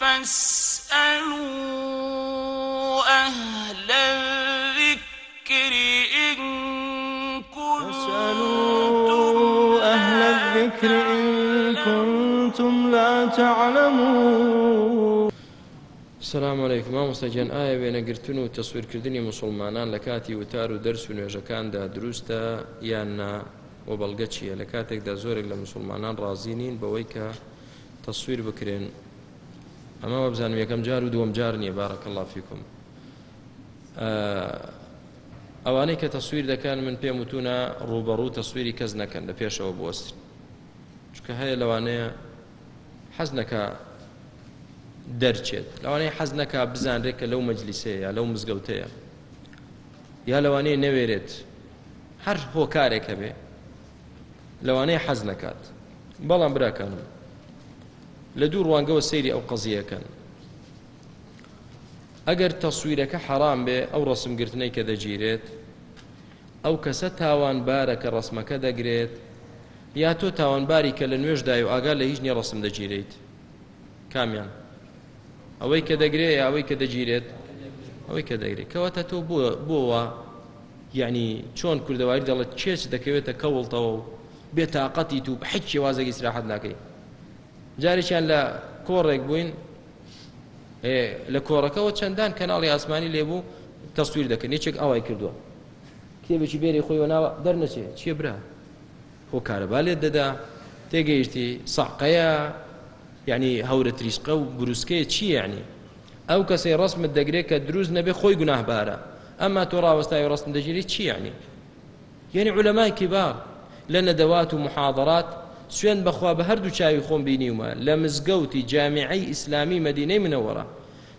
فاسئلوو اهل الذکر ان کنتم لا تعلمون سلام علیکم مامۆستا گیان ئایا وێنە گرتن و تەسویر کردنی موسڵمانان لە کاتی وتار و دەرس و نوێژەکاندا دروستە یان نا و بەڵگە چییە لە کاتێکدا زۆرێک لە موسڵمانان ڕازی نین بەوەی کە تەسویر بکرێن ئەمە وابزانم یەکەم جار و دووەم جار نییە بارەک الله فیکم ئەوانەی کە تەسویر دەکەن من پێم وتونە ڕوبەڕوو تەسویری کەس نەکەن لە پێشەوە بوەست چکە هەیە لەوانەیە حەز نەکە دەرچێت لەوانەیە حەز نەکە بزانرێت کە لەو مەجلیسەیە یا لەو مزگەوتەیە یا لەوانەیە نەوێرێت هەر هۆکارێک هەبێ لەوانەیە حەز نەکات بەڵام براکانم لە دوو ڕوانگەوە سەیری ئەو قەزیەکەن ئەگەر تەسویرەکە حەرام بێ ئەو ڕسم گرتنەی کە دەگیرێت ئەو کەسە تاوانبارە کە ڕسمەکە دەگرێت یا تۆ تاوانباری کە لە نوێژدای و ئاگا لە هیچ نیە ڕسم دەگیرێیت کامیان ئەوەی کە دەگرێ یا ئەوەی کە دەگیرێت ئەوەی کە دەگرێت کەواتە تۆ بۆ بۆوە یعنی چۆن کوردەواری دەڵێت کێچ دەکەوێتە کەوڵتەوە و بێ تااقەتی تو بحەک شێوازێکی سراحەت ناکەی جارێکیان لە کۆڕێک بووین لە کۆڕەکەەوە چەندان کەناڵی ئاسمانی لێبوو تەسویر دەکەن یەکێک ئاوای کردووە کتێبێکی بێری خۆی وەناوە دەرنەچێ چیە برا خۆ کارەبا لێت دەدا تێگەیشتی سەعقەیە یعنی هەورە تریسقە و بروسکەیە چی یعنی ئەو کەسەی ڕسمت دەگرێت کە دروست نەبێ خۆی گوناهبارە ئەما تۆ ڕاوەستای ڕسم دەگیری چی یعنی یعنی علەمای کیبار لە نەدەوات و محاضرات سوێن بەخوا بە هەردوو چاوی خۆم بینیومە لە مزگەوتی جامیعی ئیسلامی مەدینەی منەوەڕە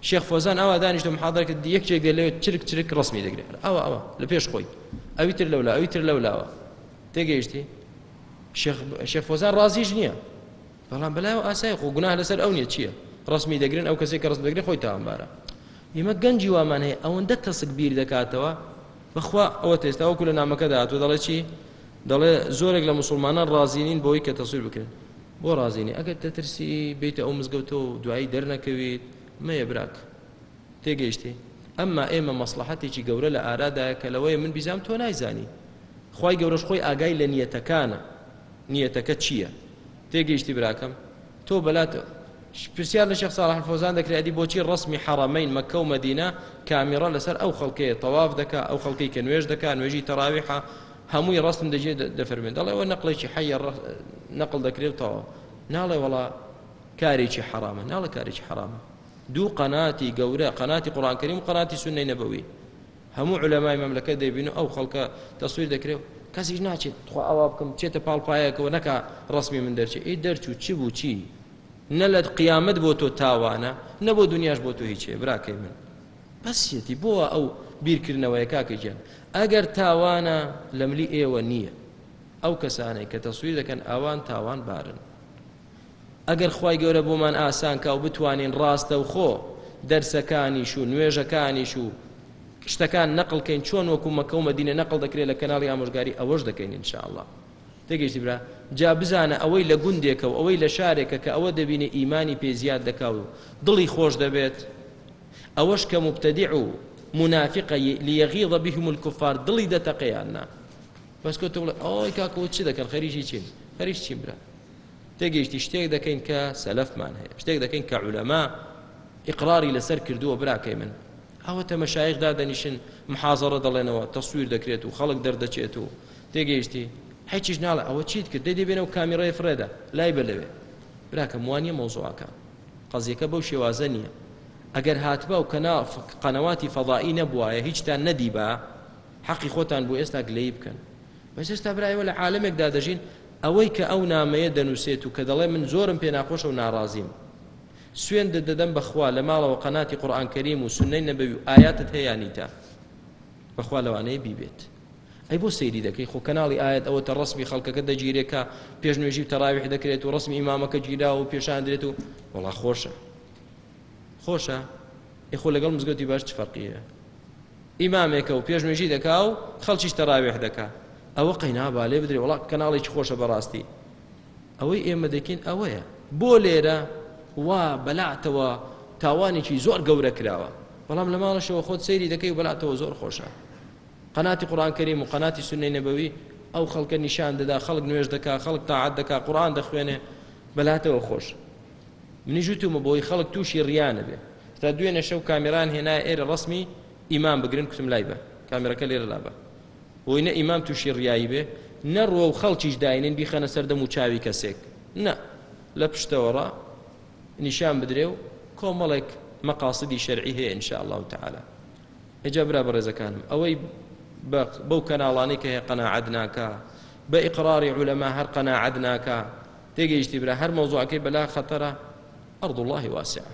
شێخ فۆزان ئەوە دانیشتە محاضرە کرد یەکێک دەلێت چرک چرک ڕسمی دەگرێت ئەوە ئەوە لە پێش خۆی ئەوی تر لەولا ئەوی تر لەولاوە تێگەیشتی؟ شێخ شێخ فۆزان ڕازیش نییە بەڵام بەلایەوە ئاسای خۆ گوناه لەسەر ئەو نیە چییە ڕسمی دەگرن ئەو کەسێک کە ڕست دەگرێت خۆی تاوانبارە ئێمە گەنجی وامان هەیە ئەوەندە تەسک بیر دەکاتەوە بەخوا ئەوە تێستا وەکو لە نامەکەدا هاتووە دەڵێ چی دەڵێ زۆرێک لە مسلمانان ڕازینین بۆی کە تەسویر بکرێن بۆ ڕازینی ئەگەر دەترسی بیتە ئەو مزگەوتە و دوایی دەرنەکەویت مەیە براک تێگەیشتی؟ ئەمما ئێمە مەسڵەحەتێکی گەورە لە ئارادایە کە لەوەیە من بیزانم تۆ نایزانی. خوای گەورەش خۆی ئاگای لە نیەتەکانە. نیەتەکە چییە؟ تێگەیشتی براکەم؟ تۆ بەلات پرسیار لە شێخ ساڵح الفوزان دەکرێ ئەدی بۆچی ڕەسمی حەڕەمەین مەککە و مەدینە کامیڕە لەسەر ئەو خەڵکەیە تەواف دەکا ئەو خەڵکەی کە نوێژ دەکا نوێژی تەراویحە هەمووی ڕەسم دەجێ دەفەرمێن دەڵێ ئەوە نەقڵێکی حەیە نەقڵ دەکرێ و تەواو ناڵێ وەڵا کارێکی حەرامە ناڵێ کارێکی حەرامە دوو قەناتی گەورە قەناتی قورآن کریم و قەناتی سنەی نەبەوی هەموو علەمای مەملەکەت دەبین و ئەو خەڵکە تەسویر دەکرێت کەسیش ناچێت تخوا ئەوە بکەم چێتە پاڵ پایەکەوە نەکا ڕسمی من دەرچێت ئی دەرچوو چی بوو چی نە لە قیامەت بۆ تۆ تاوانە نە بۆ دنیاش بۆ تۆ هیچێ براکەی من بەسیەتی بۆ ئەو بیرکردنەوەیە کاکە گیان ئەگەر تاوانە لەملی ئێوە نییە ئەو کەسانەی کە تەسویر دەکەن ئەوان تاوان بارن ئەگەر خوای گەورە بۆمان ئاسان کا و بتوانین ڕاستەوخۆ دەرسەکانیش و نوێژەکانیش و شتەکان نەقڵ کەین چۆن وەکو مەکە و مەدینە نەقڵ دەکرێت لە کەناڵی ئامۆژگاری ئەوەش دەکەین ان شاء الله تێگەیشتی برا جا بزانە ئەوەی لە گوندێکە و ئەوەی لە شارێکە کە ئەوە دەبینێ ئیمانی پێ زیاد دەکا و دڵی خۆش دەبێت ئەوەش کە مبتدع و منافقە لیغیظ بهم الكفار دڵی دەتەقێیان نا بەس کۆ تۆڵێ ئەوەی کاکەوە چی دەکەن خەریکی چین خەریک چین برا تێگەیشتی شتێک دەکەین کە سەلەفمان هەیە شتێک دەکەین کە عولەما ئیقراری لەسەر کردووە براکەی من ئەوەتە مەشایخ دادەنیشن محازەڕە دەڵێنەوە تەسویر دەکرێت و خەڵک دەردەچێت و تێگەیشتی هیچیش ناڵێ ئەوە چیت کرد دەی دەبێنە و کامیڕەیە فرێدا لای بە لەوێ براکە موانیە مۆزۆعەکان قەزیەکە بەو شێوازە نییە ئەگەر هاتبا و کەنا قەنەواتی فەضائی نەبوایە هیچتان نەدیبا حەقی خۆتان بۆ ئێستا گلەی بکەن بەس هێشتا برا ئێمە لە عالەمێکدا دەژین ئەوەی کە ئەو نامەیە دەنووسێت و کە دەڵێ من زۆرم پێ ناخۆشە و ناڕازیم سوێن دەدەدەم بەخوا لە ماڵەوە قەناتی قورآن کەریم و سنەی نەبەوی و ئاياتت هەیە نیتە بەخوا لەوانەیە بیبێت ئەی بۆ سەیری دەکەی خۆ کەناڵی ئاەت ئەوە تە ڕسمی خەڵکەکە دەگیرێکە پێشنوێژی و تەراویح دەکرێت و ڕسمی ئیمامەکە گیرا و پێشان درێت و وڵا خۆشە خۆشە ئێ خۆ لەگەڵ مزگەوتی باش چ فەرقی هەیە ئیمامێکە و پێشنوێژی دەکا و خەڵکیش تەراوێح دەکا ئەوە قەینا با لێ بدرێ وڵا کەناڵێکی خۆشە بەڕاستی ئەوەی ئێمە دەکەین ئەوەیە بۆ لێرە وا بەلاتەوە تاوانێکی زۆر گەورە کراوە بەڵام لە ماڵەشەوە خۆت سەیری دەکەی و بەلاتەوە زۆر خۆشە قەناتی قڕان کەریم و قەناتی سنەی نەبەوی ئەو خەڵکە نیشان دەدا خەڵک نوێش دەکا خەڵک تاعات دەکا قڕان دەخوێنێ بەلاتەوە خۆش منیش وتومە بۆی خەڵک توشی ریا نەبێ هەتا دوێنێ شەو کامێران هێنایە ئێرە ڕەسمی ئیمام بگرن کوتم لای بە کامێرەکە لێرە لابە بۆی نە ئیمام توشی ڕیایی بێ نەڕوە و خەڵکیش داینێن بیخەنە سەردەم و چاوی کەسێک نە لە پشتەوەڕا نیشان بدرێ و کۆمەڵێک مەقاسدی شەرعی هەیە انشاء الله تعالی ئەجا برا بەڕێزەکانم ئەوەی بەو کەناڵانەی کە هەیە قەناعەت ناکە بە ئیقراری عولەما هەر قەناعەت ناکە تێگەیشتی برا هەر مەوزوعەکەی بەلا خەتەرە ارض اللە واسعە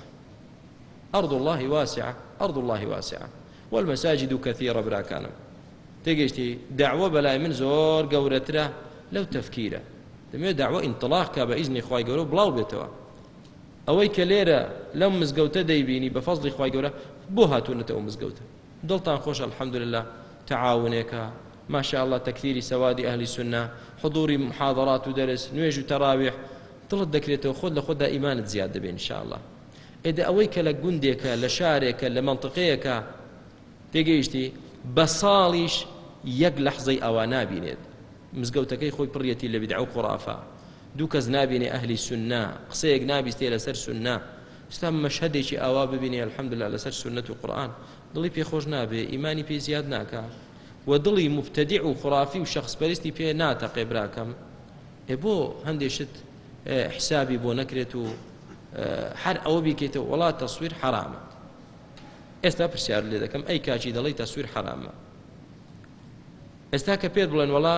ارض اللە واسعە ارض اللە واسعە والمساجد كثيرە براکانم تێگەیشتی دعوە بەلای من زۆر گەورەترە لەو تەفکیرە دەمێت دعوە ئینطلاق کا بە ئیزنی خوای گەورە و بڵاو بێتەوە ئەوەی کە لێرە لەم مزگەوتە دەیبینی بە فەزلی خوای گەورە بۆ هاتوونەتەوە مزگەوتە دڵتان خۆش الحمدللە تەعاونێکە ماشاءاللە تەکثیری سەوادی ئەهلی سوننە حضوری محاضرات و دەرس نوێژ و تەراویح دڵت دەکرێتەوە خۆت لە خۆتدا ئیمانت زیاد دەبێ ان شاء اللە ئێدە ئەوەی کە لە گوندێکە لە شارێکە لە منطقەیەکە تێگەیشتی بە ساڵیش یەک لەحزەی ئەوا نابینێت مزگەوتەکەی خۆی پڕیەتی لە بدعە و خرافە دوو کەس نابینێ ئەهلی سنە قسەیەک نابیستێ لەسەر سنە ستا مەشهەدێکی ئاوا ببینی الحمدللە لەسەر سونەت و قورئان دڵی پێ خۆش نابێ ئیمانی پێ زیاد ناکا و دڵی مبتدع و خرافی و شخص پەرستی پێ ناتەقێ براکەم ئێ بۆ هەندێ شت حسابی بۆ نەکرێت و هەر ئەوە بیکەیتەوە وڵات تەسویر حرامە ئێستا پرسیار لێ دەکەم ئەی کاچی دەڵی تەسویر حرامە ئێستا کە پێت بڵێن وڵا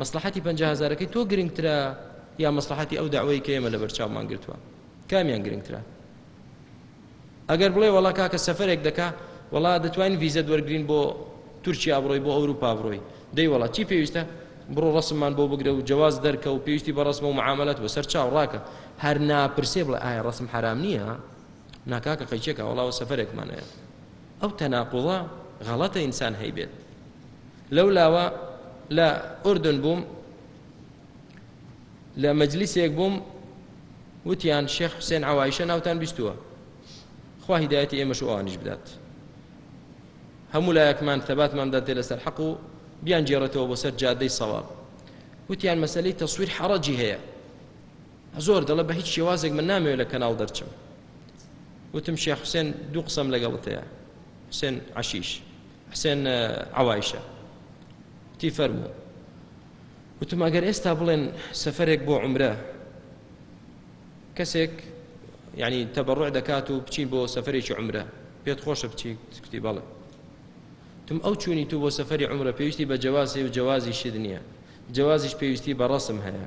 مەسڵەحەتی پەنجا هەزارەکەی تۆ گرنگترە یا مەسڵەحەتی ئەو دەعوەی کە ئێمە لەبەر چاومان گرتووە کامیان گرنگترە ئەگەر بڵێ وەڵا کاکە سەفەرێک دەکا وەڵا دەتوانین ڤیزەت وەرگین بۆ تورکیا بڕۆی بۆ ئەوروپا بڕۆی دەی وڵات چی پێویستە بڕۆ ڕسممان بۆ بگرە و جواز دەرکە و پێویستی بە ڕسم و معاملات بە سەر چاو ڕاکە هەر ناپرسێ بڵێ ئایا ڕسم حرام نییە ناکاکە قەیچێکە وڵاوە سەفرێکمانەیە ئەو تەناقوزە غەڵەتە ئینسان هەیبێت لەو لاوە لە ئوردن بووم لە مەجلیسێک بووم وتیان شێخ حوسێن عوایشە ناوتان بیستووە خوا هیدایەتی ئێمەش ئەوانیش بدات هەموو لایەکمان تەباتمان بداتێ لەسەر حەق و بیان گێڕێتەوە بۆ سەر جادەی سەواب وتیان مەسلەی تەسویر حەڕەجی هەیە زۆر دەڵێ بە هیچ شێوازێک من نامەوێت لە کەناڵ دەرچم وتم شێخ حوسێن دوو قسەم لەگەڵت هەیە حوسێن عەشیش حوسێن عوایشە تی فەرموو وتم ئەگەر ئێستا بڵێن سەفرێک بۆ عمرە کەسێک ینی تەبڕوع دەکات و بچین بۆ سەفرێکی عمرە پێت خۆشە بچی کوتی بەڵێ تم ئەو چوونی تو بۆ سەفری عمرە پێویستی بە جوازی و جوازی شت نییە جوازیش پێویستی بە ڕسم هەیە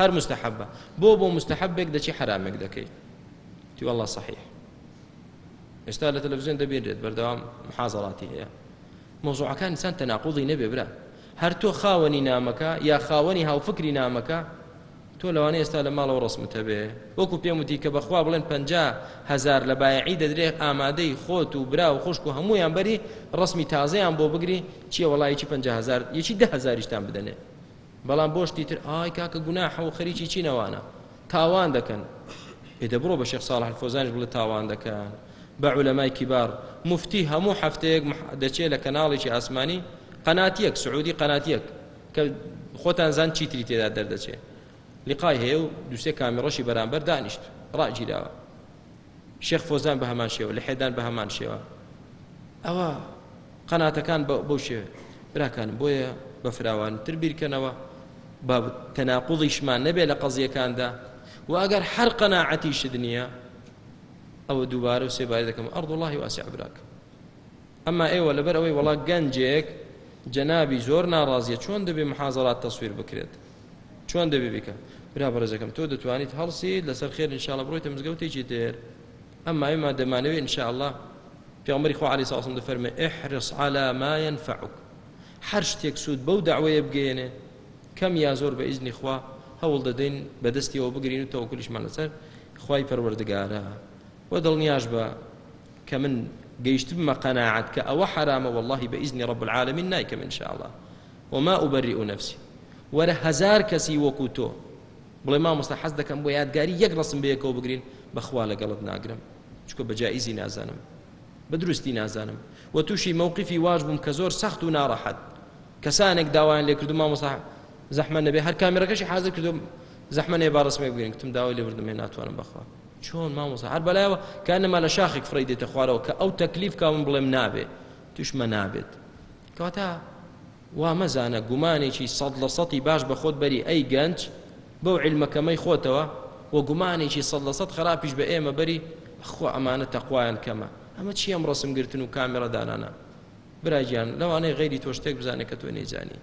هەر مستحبە بۆ بۆ مستحبێک دەچی حرامێک دەکەی تیوەڵا صحیح ئێستا لە تەلەڤزیۆن دەبینرێت بەردەوام محازەڵاتی هەیە مۆزوعەکان ئسان تەناقضی نەبێ برا هەر تۆ خاوەنی نامەکە یا خاوەنی هاوفکری نامەکە تۆ لەوانەیە ئێستا لە ماڵەوە ڕسمتە بێ وەکو پێم وتی کە بەخوا بڵێن پ هزار لە بایعی دەدرێت ئامادەی خۆت و برا و خوشک و هەمویان بەری ڕسمی تازەیان بۆ بگری چیە وڵایکی پ هزار یەکی دههزاریشتان بدەنێ بەڵام بۆ شتی تر ئای کاکە گوناحە و خەریکی چین ئەوانە تاوان دەکەن ئێ دەبڕۆ بە شێخ ساڵح الفۆزانیش بڵێ تاوان دەکەن بە عولەمای کیبار مفتی هەموو هەفتەیەک دەچێ لە کەناڵێکی ئاسمانی قەناتیەک سعودی قەناتیەک کە خۆتان زان چیتری تێدا دەردەچێ لقای هەیە و دوسێ کامیڕەشی بەرامبەر دانیشت ڕاگیراوە شێخ فۆزان بە هەمان شێوە لە حێدان بە هەمان شێوە ئەوە قەناتەکان بەو شێوێ براکانم بۆیە بە فراوانتر بیرکەنەوە بە تەناقڵیشمان نەبێ لە قەزیەکاندا و ئەگەر هەر قەنەعەتی شت نییە ئەوە دووبارە و سێبارە دەکەم ئەرد وڵی واسع براک ئەما ئێوە لەبەر ئەوەی وڵا گەنجێک جەنابی زۆر ناڕازیە چۆن دەبێ محازرات تەسویر بکرێت چۆن دەبێ بیکەم برا بەڕێزەکەم تۆ دەتوانیت هەڵسیت لەسەر خێر انشاءاللە بڕۆیتە مزگەوتێکی تر ئەم ماویمان دەمانەوێت انشاءاللە پێغمبەری خوا علی ساسم دەفەرمێ احرص على ما ينفعك هەر شتێک سوود بەو داوەیە بگەێنێ کەم یا زۆر بە ئیزنی خوا هەوڵ دەدەین بە دەستیەوە بگرین و تەوەکلیشمان لەسەر خی پەروەردگارە و دڵنیاش بە کە من گەیشتبمە قەنەعات کە ئەوە حرامە واللهی بە ئیزنی ڕب العالمین نایکەم انشاءالله وما ابرئ نفسی وەرە هەزار کەسی وەکو تۆ بڵێ مامۆستا حەز دەکەم بۆ یادگاری یەک ڕسم بەیەکەوە بگرین بەخوا لەگەڵت ناگرم چکە بە جائیزی نازانم بە دروستی نازانم و تووشی مووقفی واش بووم کە زۆر سەخت و ناڕەحەت کەسانێک داوایان لێ کردو مامۆستا زەحمە نەبێ هەر کامێرەکەشی حاضر کردو زەحمە نێ با ڕسمێک بگرین کتم داوای لێ بردم هێ ناتوانم بەخوا چۆن مامۆسا هەر بەلایەوە کانەما لە شاخێک فڕی دێتە خوارەوە کە ئەو تەکلیف کاوم بڵێم نابێ توشمە نابێت کەواتە وا مەزانە گومانێکی سەد لە سەتی باش بە خۆت بەری ئەی گەنج بەو عیلمە کەمەی خۆتەوە و گومانێکی سەد لە سەد خراپیش بە ئێمە بەری خۆ ئەمانە تەقوایان کەمە ئەمە چی ئەم ڕسم گرتن و کامێرا دانانە براگیان لەوانەیە غەیری تۆ شتێک بزانێت کە تۆ نەیزانی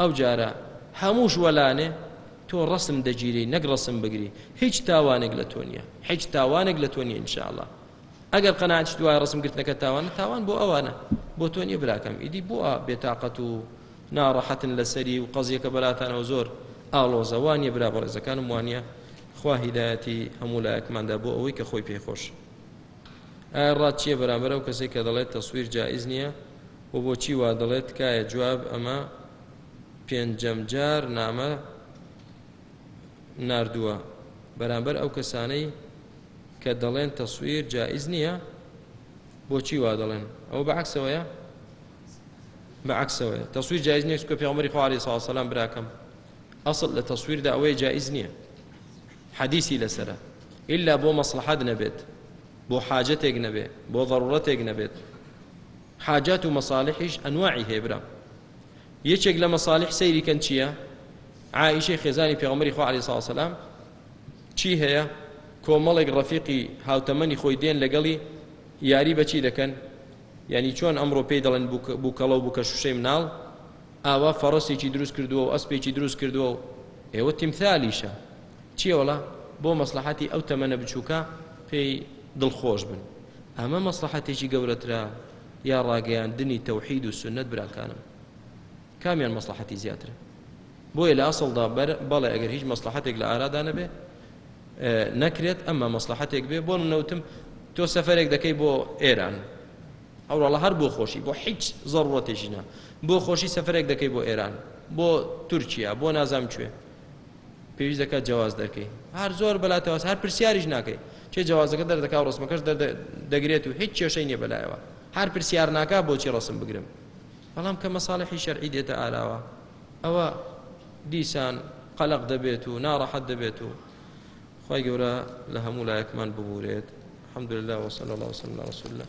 ئەو جارە هەمووش وەلانێ تۆ ڕسم دەگیری نەک ڕسم بگری هیچ تاوانێک لە تۆ نییە هیچ تاوانێک لە تۆ نیە انشاءله ئەگەر قەناعەتیشت وایە ڕسم گرتنەکە تاوانە تاوان بۆ ئەوانە بۆ تۆ نییە براکەم ئیدی بۆ بێتاقەت و ناڕەحەتن لەسەری و قەزیەکە بەلاتانەوە زۆر ئاڵۆزە وانە برا بەڕێزەکانم وانە خوا هیدایەتی هەموو لایەکماندا بۆ ئەوەی کە خۆی پێی خۆش ئایا ڕات چییە بەرامبەر ئەو کەسێک کە دەڵێت تەسویر جائز نییە و بۆچی وا دەڵێت تکایە جواب ئەمە پێنجەم جار نامە ناردووە بەرامبەر ئەو کەسانەی کە دەڵێن تەسویر جائز نییە بۆچی وا دەڵێن ئەو بەعکسەوەیە بەعکسەوەیە تەسویر جائز نییە کە پێغەمبەری خوا علیه السلام براکەم ئەسڵ لە تەسویردا ئەوەی جائز نییە حەدیسی لەسرە ئللا بۆ مەسلحەت نەبێت بۆ حاجەتێک نەبێت بۆ ضرورەتێک نەبێت حاجات و مەساالحیش ئەنواعی هەیە برا یەکێک لە مەسالیح سەیری کەن چییە عائیشەی خێزانی پێغەمبەری خوا علیه الصلاة والسلام چی هەیە کۆمەڵێک ڕەفیقی هاوتەمەنی خۆی دێن لەگەڵی یاری بەچی دەکەن یعنی چۆن ئەمڕۆ پێی دەڵێن بووکەڵە و بووکە شوشەی مناڵ ئاوا فەڕەسێکی دروست کردووە و ئەسپێکی دروست کردووە و ئێوە تیمثالیشە چیەوەڵە بۆ مەسلحەتی ئەو تەمەنە بچووکە پێی دڵخۆش بن ئەمە مەسلحەتێکی گەورەترە یا ڕاگەیاندنی تەوحید و سونەت براکانم کامیان مەسلحەتی زیاترە بۆیە لە ئەسڵدا بەڵێ ئەگەر هیچ مەسلحەتێک لە ئارادا نەبێ نەکرێت ئەمە مەسلحەتێک بێ بۆ منەوتم تۆ سەفەرێک دەکەی بۆ ئێران ئەوڕڵە هەر بۆ خۆشی بۆ حیچ زەڕوەتێژینە بۆ خۆشی سەفرێک دەکەی بۆ ئێران بۆ تورکیا بۆ نازام کوێ پێویست دەکات جواز دەرکەی هەر زۆر بەلا تەواز هەر پرسیاریش ناکەی چێ جوازەکە دەردەکا و ڕسمەکەش دەگرێت و هیچ کێشەی نیە بەلایەوە هەر پرسیار ناکا بۆچی ڕسم بگرم بەڵام کە مەساڵحی شەرعی دێتە ئاراوە ئەوە دیسان قەلق دەبێت و ناڕەحەت دەبێت و خی گەورە لە هەموو لایەکمان ببورێت الحمد لله وصلى الله وسلم على رسول الله